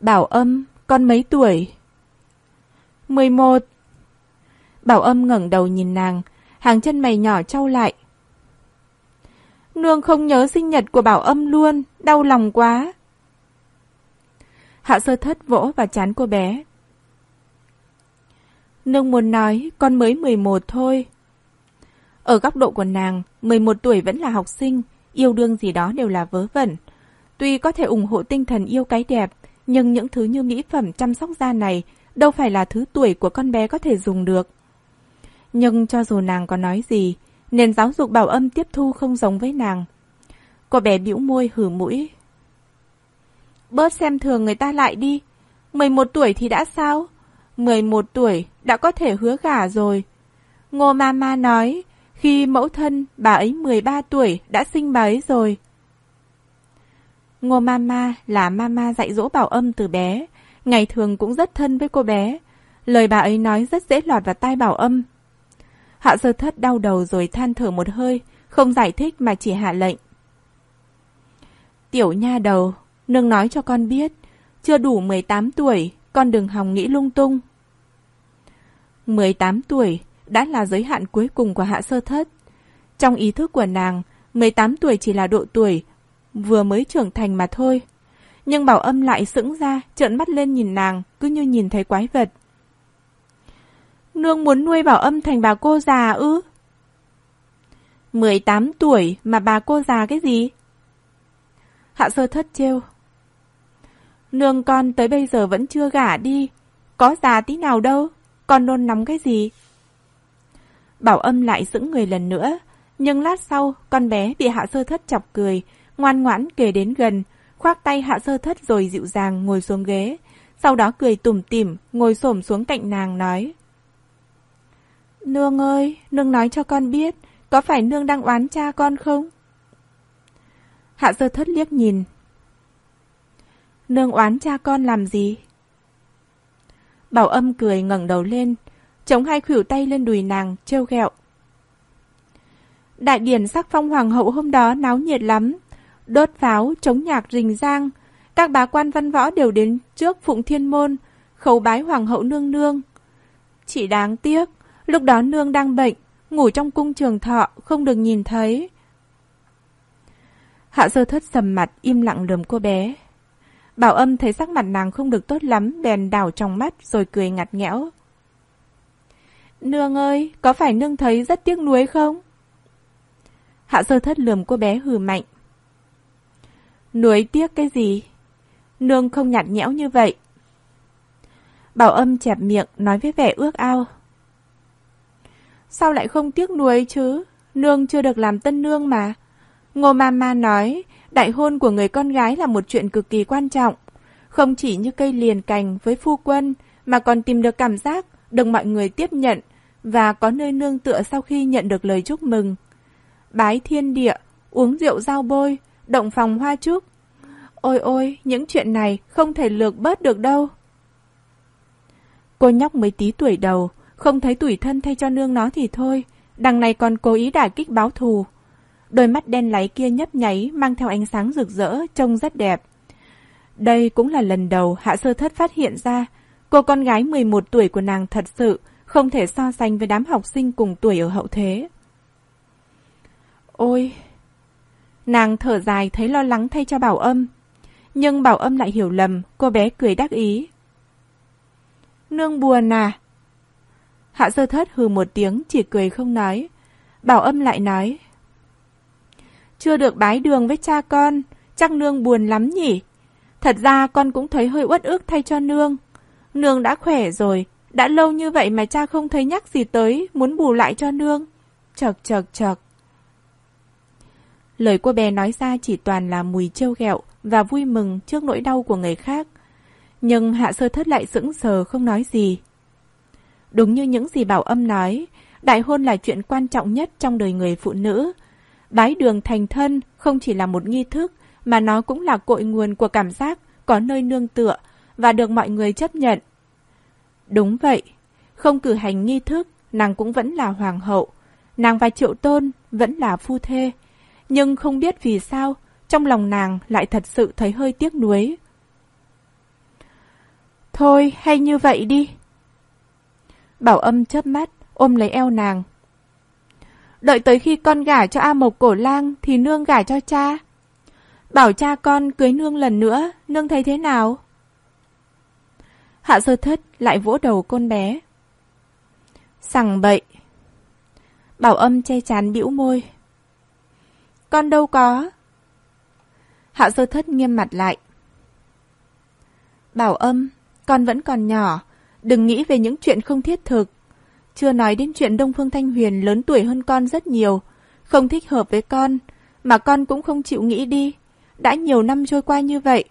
Bảo âm, con mấy tuổi? 11. Bảo âm ngẩng đầu nhìn nàng, hàng chân mày nhỏ trao lại. Nương không nhớ sinh nhật của bảo âm luôn, đau lòng quá. Hạ sơ thất vỗ vào chán cô bé. Nương muốn nói con mới 11 thôi. Ở góc độ của nàng, 11 tuổi vẫn là học sinh, yêu đương gì đó đều là vớ vẩn. Tuy có thể ủng hộ tinh thần yêu cái đẹp, nhưng những thứ như mỹ phẩm chăm sóc da này đâu phải là thứ tuổi của con bé có thể dùng được. Nhưng cho dù nàng có nói gì, nền giáo dục bảo âm tiếp thu không giống với nàng. Cô bé bĩu môi hử mũi. Bớt xem thường người ta lại đi. 11 tuổi thì đã sao? 11 tuổi đã có thể hứa gả rồi. Ngô Mama nói, khi mẫu thân bà ấy 13 tuổi đã sinh bà ấy rồi. Ngô Mama là Mama dạy dỗ bảo âm từ bé, ngày thường cũng rất thân với cô bé. Lời bà ấy nói rất dễ lọt vào tai bảo âm. Hạ sơ thất đau đầu rồi than thở một hơi, không giải thích mà chỉ hạ lệnh. Tiểu nha đầu, nương nói cho con biết, chưa đủ 18 tuổi, con đừng hòng nghĩ lung tung. 18 tuổi đã là giới hạn cuối cùng của hạ sơ thất. Trong ý thức của nàng, 18 tuổi chỉ là độ tuổi vừa mới trưởng thành mà thôi. Nhưng bảo âm lại sững ra, trợn mắt lên nhìn nàng, cứ như nhìn thấy quái vật. Nương muốn nuôi bảo âm thành bà cô già ư? 18 tuổi mà bà cô già cái gì? Hạ sơ thất trêu. Nương con tới bây giờ vẫn chưa gả đi, có già tí nào đâu, con nôn nóng cái gì? Bảo âm lại sững người lần nữa, nhưng lát sau con bé bị hạ sơ thất chọc cười, ngoan ngoãn kề đến gần, khoác tay hạ sơ thất rồi dịu dàng ngồi xuống ghế, sau đó cười tủm tỉm ngồi xổm xuống cạnh nàng nói. Nương ơi, nương nói cho con biết, có phải nương đang oán cha con không? Hạ sơ thất liếc nhìn. Nương oán cha con làm gì? Bảo âm cười ngẩng đầu lên, chống hai khuỷu tay lên đùi nàng, trêu ghẹo. Đại điển sắc phong hoàng hậu hôm đó náo nhiệt lắm, đốt pháo, chống nhạc rình giang Các bá quan văn võ đều đến trước Phụng Thiên Môn, khấu bái hoàng hậu nương nương. Chỉ đáng tiếc, Lúc đó nương đang bệnh, ngủ trong cung trường thọ, không được nhìn thấy. Hạ sơ thất sầm mặt, im lặng lườm cô bé. Bảo âm thấy sắc mặt nàng không được tốt lắm, bèn đảo trong mắt rồi cười ngặt nghẽo. Nương ơi, có phải nương thấy rất tiếc nuối không? Hạ sơ thất lườm cô bé hừ mạnh. Nuối tiếc cái gì? Nương không nhạt nhẽo như vậy. Bảo âm chẹp miệng nói với vẻ ước ao. Sao lại không tiếc nuối chứ? Nương chưa được làm tân nương mà. Ngô Mama nói, đại hôn của người con gái là một chuyện cực kỳ quan trọng. Không chỉ như cây liền cành với phu quân, mà còn tìm được cảm giác được mọi người tiếp nhận và có nơi nương tựa sau khi nhận được lời chúc mừng. Bái thiên địa, uống rượu giao bôi, động phòng hoa trúc. Ôi ôi, những chuyện này không thể lược bớt được đâu. Cô nhóc mấy tí tuổi đầu, không thấy tuổi thân thay cho nương nó thì thôi, đằng này còn cố ý đả kích báo thù. Đôi mắt đen láy kia nhấp nháy, mang theo ánh sáng rực rỡ, trông rất đẹp. Đây cũng là lần đầu Hạ Sơ Thất phát hiện ra, cô con gái 11 tuổi của nàng thật sự không thể so sánh với đám học sinh cùng tuổi ở hậu thế. Ôi! Nàng thở dài thấy lo lắng thay cho bảo âm. Nhưng bảo âm lại hiểu lầm, cô bé cười đắc ý. Nương buồn à? Hạ sơ thất hừ một tiếng, chỉ cười không nói. Bảo âm lại nói. Chưa được bái đường với cha con, chắc nương buồn lắm nhỉ? Thật ra con cũng thấy hơi uất ức thay cho nương. Nương đã khỏe rồi, đã lâu như vậy mà cha không thấy nhắc gì tới, muốn bù lại cho nương. Chật chật chật. Lời cô bé nói ra chỉ toàn là mùi trêu ghẹo và vui mừng trước nỗi đau của người khác. Nhưng hạ sơ thất lại sững sờ không nói gì. Đúng như những gì bảo âm nói, đại hôn là chuyện quan trọng nhất trong đời người phụ nữ. Bái đường thành thân không chỉ là một nghi thức, mà nó cũng là cội nguồn của cảm giác có nơi nương tựa và được mọi người chấp nhận. Đúng vậy, không cử hành nghi thức, nàng cũng vẫn là hoàng hậu. Nàng và triệu tôn vẫn là phu thê. Nhưng không biết vì sao, trong lòng nàng lại thật sự thấy hơi tiếc nuối. Thôi, hay như vậy đi. Bảo âm chớp mắt, ôm lấy eo nàng. Đợi tới khi con gả cho A Mộc Cổ Lang thì nương gả cho cha. Bảo cha con cưới nương lần nữa, nương thấy thế nào? Hạ sơ thất lại vỗ đầu con bé. Sằng bậy. Bảo âm che chán bĩu môi. Con đâu có. Hạ sơ thất nghiêm mặt lại. Bảo âm, con vẫn còn nhỏ, đừng nghĩ về những chuyện không thiết thực. Chưa nói đến chuyện Đông Phương Thanh Huyền lớn tuổi hơn con rất nhiều, không thích hợp với con, mà con cũng không chịu nghĩ đi. Đã nhiều năm trôi qua như vậy,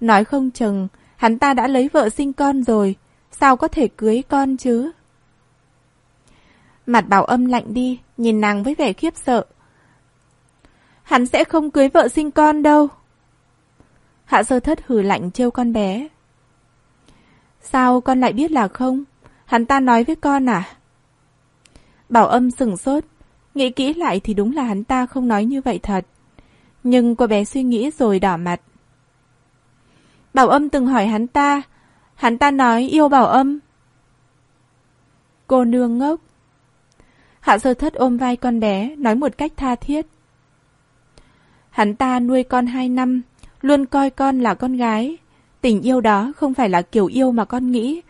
nói không chừng hắn ta đã lấy vợ sinh con rồi, sao có thể cưới con chứ? Mặt bảo âm lạnh đi, nhìn nàng với vẻ khiếp sợ. Hắn sẽ không cưới vợ sinh con đâu. Hạ sơ thất hừ lạnh trêu con bé. Sao con lại biết là không? Hắn ta nói với con à? Bảo âm sừng sốt. Nghĩ kỹ lại thì đúng là hắn ta không nói như vậy thật. Nhưng cô bé suy nghĩ rồi đỏ mặt. Bảo âm từng hỏi hắn ta. Hắn ta nói yêu bảo âm. Cô nương ngốc. Hạ sơ thất ôm vai con bé, nói một cách tha thiết. Hắn ta nuôi con hai năm, luôn coi con là con gái. Tình yêu đó không phải là kiểu yêu mà con nghĩ.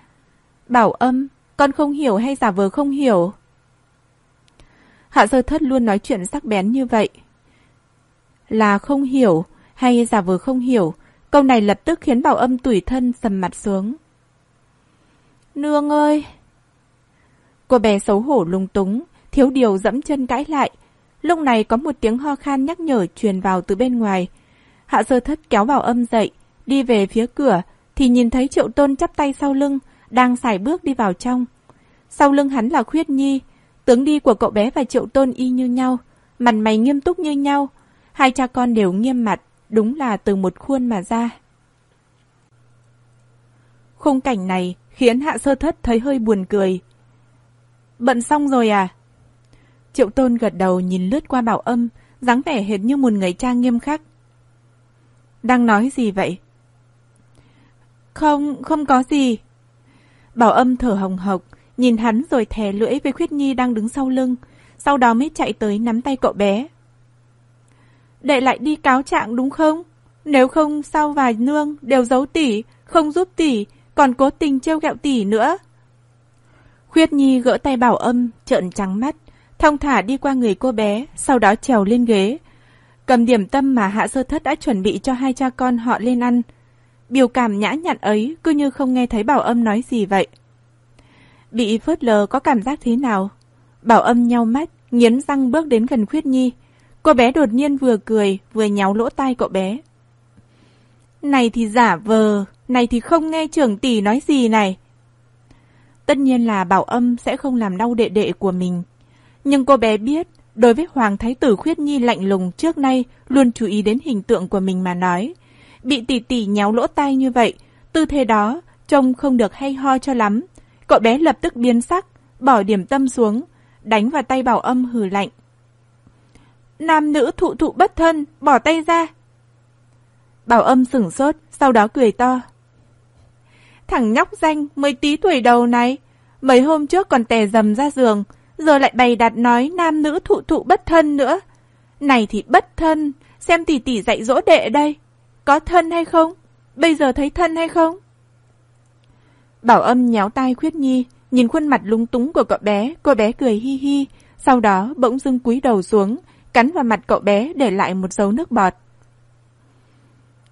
Bảo âm, con không hiểu hay giả vờ không hiểu? Hạ sơ thất luôn nói chuyện sắc bén như vậy. Là không hiểu hay giả vờ không hiểu, câu này lập tức khiến bảo âm tủi thân sầm mặt xuống. Nương ơi! Cô bé xấu hổ lung túng, thiếu điều dẫm chân cãi lại. Lúc này có một tiếng ho khan nhắc nhở truyền vào từ bên ngoài. Hạ sơ thất kéo vào âm dậy, đi về phía cửa, thì nhìn thấy triệu tôn chắp tay sau lưng, đang xài bước đi vào trong. Sau lưng hắn là khuyết nhi, tướng đi của cậu bé và triệu tôn y như nhau, mặt mày nghiêm túc như nhau. Hai cha con đều nghiêm mặt, đúng là từ một khuôn mà ra. Khung cảnh này khiến hạ sơ thất thấy hơi buồn cười. Bận xong rồi à? Triệu tôn gật đầu nhìn lướt qua bảo âm, dáng vẻ hệt như một người cha nghiêm khắc. Đang nói gì vậy? Không, không có gì. Bảo âm thở hồng hộc, nhìn hắn rồi thè lưỡi với Khuyết Nhi đang đứng sau lưng, sau đó mới chạy tới nắm tay cậu bé. Đệ lại đi cáo trạng đúng không? Nếu không sao vài nương đều giấu tỷ, không giúp tỷ, còn cố tình trêu ghẹo tỷ nữa. Khuyết Nhi gỡ tay bảo âm, trợn trắng mắt, thong thả đi qua người cô bé, sau đó trèo lên ghế. Cầm điểm tâm mà Hạ Sơ Thất đã chuẩn bị cho hai cha con họ lên ăn. Biểu cảm nhã nhặn ấy cứ như không nghe thấy bảo âm nói gì vậy. Bị phớt lờ có cảm giác thế nào? Bảo âm nhau mắt, nghiến răng bước đến gần Khuyết Nhi. Cô bé đột nhiên vừa cười, vừa nhéo lỗ tai cậu bé. Này thì giả vờ, này thì không nghe trưởng tỷ nói gì này. Tất nhiên là bảo âm sẽ không làm đau đệ đệ của mình. Nhưng cô bé biết, đối với Hoàng Thái tử Khuyết Nhi lạnh lùng trước nay luôn chú ý đến hình tượng của mình mà nói. Bị tỷ tỷ nhéo lỗ tai như vậy, tư thế đó trông không được hay ho cho lắm. Cậu bé lập tức biến sắc, bỏ điểm tâm xuống, đánh vào tay bảo âm hừ lạnh. Nam nữ thụ thụ bất thân, bỏ tay ra. Bảo âm sửng sốt, sau đó cười to. Thằng nhóc danh mới tí tuổi đầu này, mấy hôm trước còn tè dầm ra giường, giờ lại bày đặt nói nam nữ thụ thụ bất thân nữa. Này thì bất thân, xem tỷ tỷ dạy dỗ đệ đây. Có thân hay không? Bây giờ thấy thân hay không? Bảo âm nhéo tai khuyết nhi, nhìn khuôn mặt lúng túng của cậu bé, cô bé cười hi hi, sau đó bỗng dưng cúi đầu xuống, cắn vào mặt cậu bé để lại một dấu nước bọt.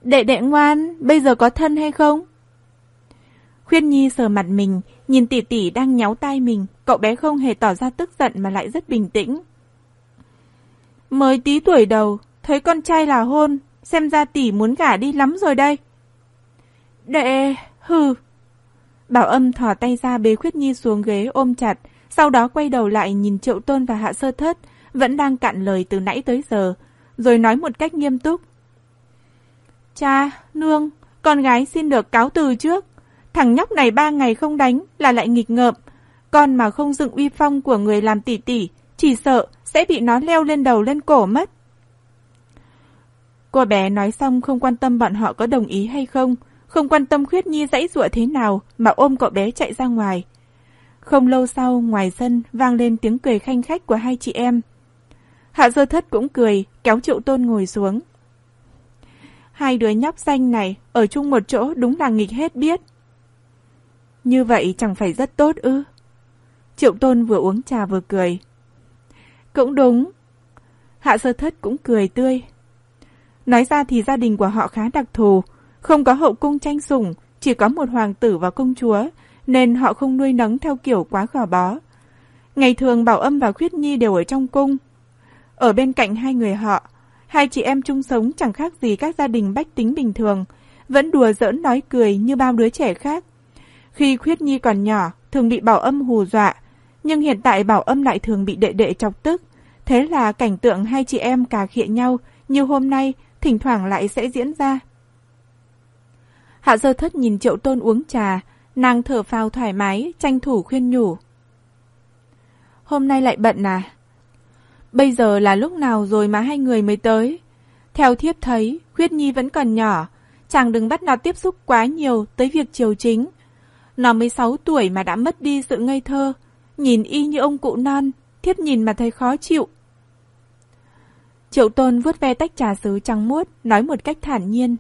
Đệ đệ ngoan, bây giờ có thân hay không? Khuyên Nhi sờ mặt mình, nhìn tỷ tỷ đang nhéo tay mình, cậu bé không hề tỏ ra tức giận mà lại rất bình tĩnh. Mới tí tuổi đầu, thấy con trai là hôn, xem ra tỷ muốn gả đi lắm rồi đây. Đệ, hừ. Bảo âm thò tay ra bế Khuyết Nhi xuống ghế ôm chặt, sau đó quay đầu lại nhìn Triệu Tôn và Hạ Sơ Thất, vẫn đang cạn lời từ nãy tới giờ, rồi nói một cách nghiêm túc. Cha, nương, con gái xin được cáo từ trước. Thằng nhóc này ba ngày không đánh là lại nghịch ngợm. Con mà không dựng uy phong của người làm tỷ tỷ, chỉ sợ sẽ bị nó leo lên đầu lên cổ mất. Cô bé nói xong không quan tâm bọn họ có đồng ý hay không, không quan tâm khuyết nhi dãy dụa thế nào mà ôm cậu bé chạy ra ngoài. Không lâu sau, ngoài sân vang lên tiếng cười khanh khách của hai chị em. Hạ sơ thất cũng cười, kéo triệu tôn ngồi xuống. Hai đứa nhóc xanh này ở chung một chỗ đúng là nghịch hết biết. Như vậy chẳng phải rất tốt ư? Triệu tôn vừa uống trà vừa cười. Cũng đúng. Hạ sơ thất cũng cười tươi. Nói ra thì gia đình của họ khá đặc thù, không có hậu cung tranh sủng, chỉ có một hoàng tử và công chúa, nên họ không nuôi nấng theo kiểu quá gò bó. Ngày thường Bảo Âm và Khuyết Nhi đều ở trong cung. Ở bên cạnh hai người họ, hai chị em chung sống chẳng khác gì các gia đình bách tính bình thường, vẫn đùa giỡn nói cười như bao đứa trẻ khác. Khi Khuyết Nhi còn nhỏ, thường bị Bảo Âm hù dọa, nhưng hiện tại Bảo Âm lại thường bị đệ đệ chọc tức. Thế là cảnh tượng hai chị em cà khịa nhau như hôm nay thỉnh thoảng lại sẽ diễn ra. Hạ sơ thất nhìn triệu tôn uống trà, nàng thở phào thoải mái, tranh thủ khuyên nhủ. Hôm nay lại bận à? Bây giờ là lúc nào rồi mà hai người mới tới? Theo thiếp thấy, Khuyết Nhi vẫn còn nhỏ, chàng đừng bắt nó tiếp xúc quá nhiều tới việc triều chính. Nó mới 6 tuổi mà đã mất đi sự ngây thơ, nhìn y như ông cụ non, thiếp nhìn mà thấy khó chịu. Triệu Tôn vuốt ve tách trà sứ trắng muốt, nói một cách thản nhiên.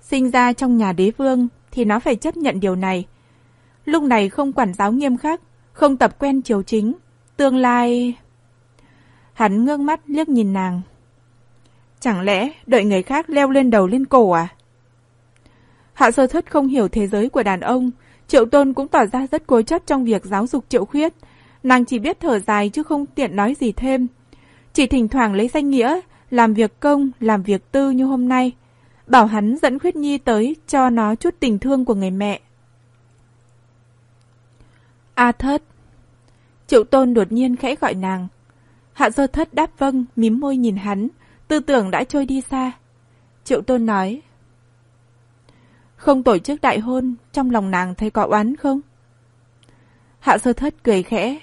Sinh ra trong nhà đế vương thì nó phải chấp nhận điều này. Lúc này không quản giáo nghiêm khắc, không tập quen triều chính. Tương lai... Hắn ngước mắt liếc nhìn nàng. Chẳng lẽ đợi người khác leo lên đầu lên cổ à? Hạ sơ thất không hiểu thế giới của đàn ông. Triệu tôn cũng tỏ ra rất cố chấp trong việc giáo dục triệu khuyết. Nàng chỉ biết thở dài chứ không tiện nói gì thêm. Chỉ thỉnh thoảng lấy danh nghĩa, làm việc công, làm việc tư như hôm nay. Bảo hắn dẫn Khuyết Nhi tới cho nó chút tình thương của người mẹ. A thất. Triệu tôn đột nhiên khẽ gọi nàng. Hạ sơ thất đáp vâng, mím môi nhìn hắn, tư tưởng đã trôi đi xa. Triệu tôn nói. Không tổ chức đại hôn, trong lòng nàng thấy có oán không? Hạ sơ thất cười khẽ.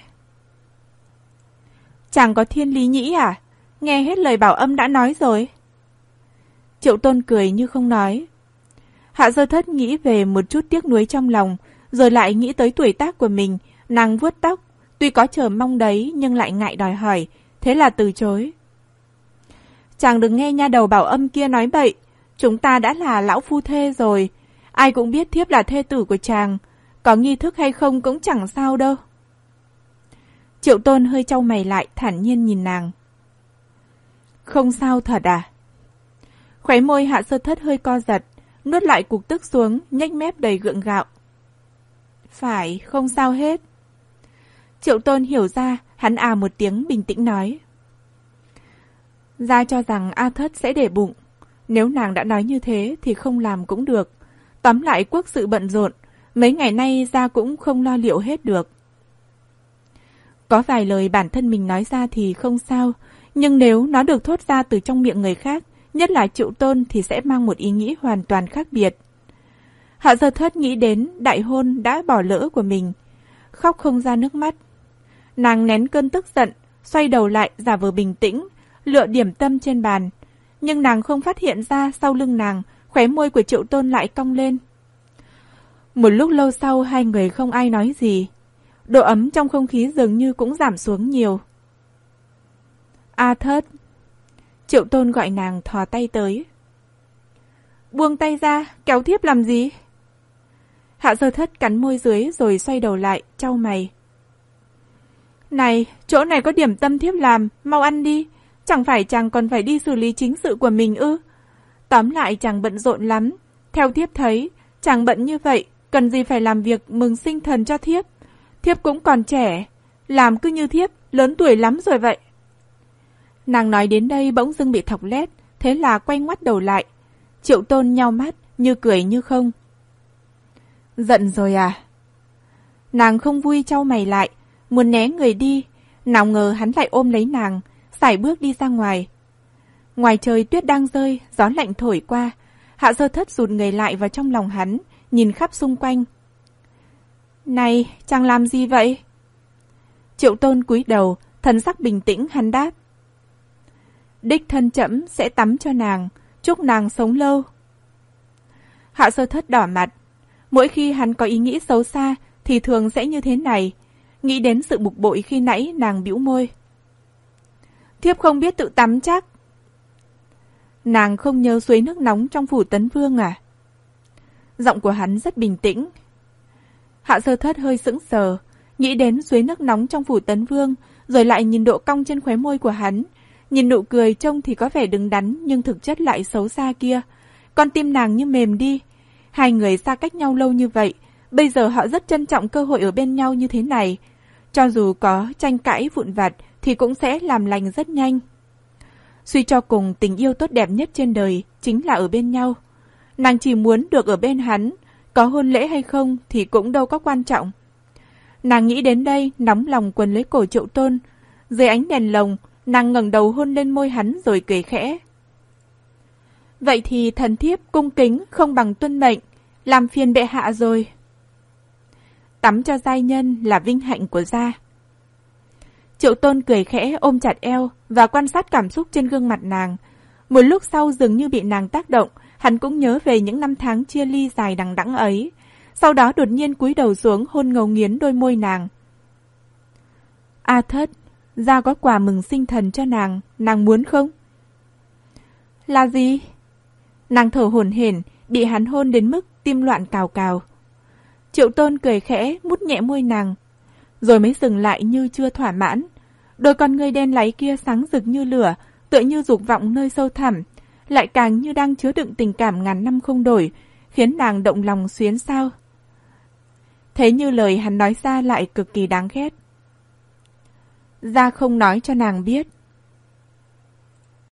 Chàng có thiên lý nhĩ à? Nghe hết lời bảo âm đã nói rồi. Triệu tôn cười như không nói. Hạ sơ thất nghĩ về một chút tiếc nuối trong lòng, Rồi lại nghĩ tới tuổi tác của mình, nàng vuốt tóc, tuy có chờ mong đấy nhưng lại ngại đòi hỏi, thế là từ chối. Chàng đừng nghe nha đầu bảo âm kia nói bậy, chúng ta đã là lão phu thê rồi, ai cũng biết thiếp là thê tử của chàng, có nghi thức hay không cũng chẳng sao đâu. Triệu tôn hơi trao mày lại thản nhiên nhìn nàng. Không sao thật à? Khóe môi hạ sơ thất hơi co giật, nuốt lại cục tức xuống, nhếch mép đầy gượng gạo. Phải, không sao hết. Triệu tôn hiểu ra, hắn à một tiếng bình tĩnh nói. Gia cho rằng A thất sẽ để bụng. Nếu nàng đã nói như thế thì không làm cũng được. Tóm lại quốc sự bận rộn, mấy ngày nay Gia cũng không lo liệu hết được. Có vài lời bản thân mình nói ra thì không sao, nhưng nếu nó được thốt ra từ trong miệng người khác, nhất là triệu tôn thì sẽ mang một ý nghĩ hoàn toàn khác biệt. Hạ giờ thất nghĩ đến đại hôn đã bỏ lỡ của mình, khóc không ra nước mắt. Nàng nén cơn tức giận, xoay đầu lại giả vờ bình tĩnh, lựa điểm tâm trên bàn. Nhưng nàng không phát hiện ra sau lưng nàng, khóe môi của triệu tôn lại cong lên. Một lúc lâu sau hai người không ai nói gì. Độ ấm trong không khí dường như cũng giảm xuống nhiều. A thất. Triệu tôn gọi nàng thò tay tới. Buông tay ra, kéo thiếp làm gì? Hạ sơ thất cắn môi dưới rồi xoay đầu lại, trao mày. Này, chỗ này có điểm tâm thiếp làm, mau ăn đi. Chẳng phải chàng còn phải đi xử lý chính sự của mình ư? Tóm lại chàng bận rộn lắm. Theo thiếp thấy, chàng bận như vậy, cần gì phải làm việc mừng sinh thần cho thiếp. Thiếp cũng còn trẻ, làm cứ như thiếp, lớn tuổi lắm rồi vậy. Nàng nói đến đây bỗng dưng bị thọc lét, thế là quay ngoắt đầu lại. Triệu tôn nhau mắt, như cười như không. Giận rồi à? Nàng không vui trao mày lại, muốn né người đi, nào ngờ hắn lại ôm lấy nàng, sải bước đi ra ngoài. Ngoài trời tuyết đang rơi, gió lạnh thổi qua, hạ sơ thất rụt người lại vào trong lòng hắn, nhìn khắp xung quanh. Này, chàng làm gì vậy? Triệu tôn cúi đầu, thần sắc bình tĩnh hắn đáp. Đích thân chậm sẽ tắm cho nàng, chúc nàng sống lâu. Hạ sơ thất đỏ mặt. Mỗi khi hắn có ý nghĩ xấu xa thì thường sẽ như thế này. Nghĩ đến sự bục bội khi nãy nàng bĩu môi. Thiếp không biết tự tắm chắc. Nàng không nhớ suối nước nóng trong phủ tấn vương à? Giọng của hắn rất bình tĩnh. Hạ sơ thất hơi sững sờ, nghĩ đến suối nước nóng trong phủ tấn vương, rồi lại nhìn độ cong trên khóe môi của hắn, Nhìn nụ cười trông thì có vẻ đứng đắn nhưng thực chất lại xấu xa kia. Con tim nàng như mềm đi. Hai người xa cách nhau lâu như vậy, bây giờ họ rất trân trọng cơ hội ở bên nhau như thế này. Cho dù có tranh cãi vụn vặt thì cũng sẽ làm lành rất nhanh. Suy cho cùng tình yêu tốt đẹp nhất trên đời chính là ở bên nhau. Nàng chỉ muốn được ở bên hắn, có hôn lễ hay không thì cũng đâu có quan trọng. Nàng nghĩ đến đây, nóng lòng quần lấy cổ triệu tôn. Dưới ánh đèn lồng, Nàng ngẩng đầu hôn lên môi hắn rồi cười khẽ. Vậy thì thần thiếp cung kính không bằng tuân mệnh, làm phiền bệ hạ rồi. Tắm cho giai nhân là vinh hạnh của gia. Triệu tôn cười khẽ ôm chặt eo và quan sát cảm xúc trên gương mặt nàng. Một lúc sau dường như bị nàng tác động, hắn cũng nhớ về những năm tháng chia ly dài đằng đẵng ấy. Sau đó đột nhiên cúi đầu xuống hôn ngầu nghiến đôi môi nàng. A thất, Gia có quà mừng sinh thần cho nàng, nàng muốn không? Là gì? Nàng thở hổn hển, bị hắn hôn đến mức tim loạn cào cào. Triệu tôn cười khẽ, mút nhẹ môi nàng, rồi mới dừng lại như chưa thỏa mãn. Đôi con người đen láy kia sáng rực như lửa, tựa như dục vọng nơi sâu thẳm, lại càng như đang chứa đựng tình cảm ngàn năm không đổi, khiến nàng động lòng xuyến sao. Thế như lời hắn nói ra lại cực kỳ đáng ghét. ra không nói cho nàng biết.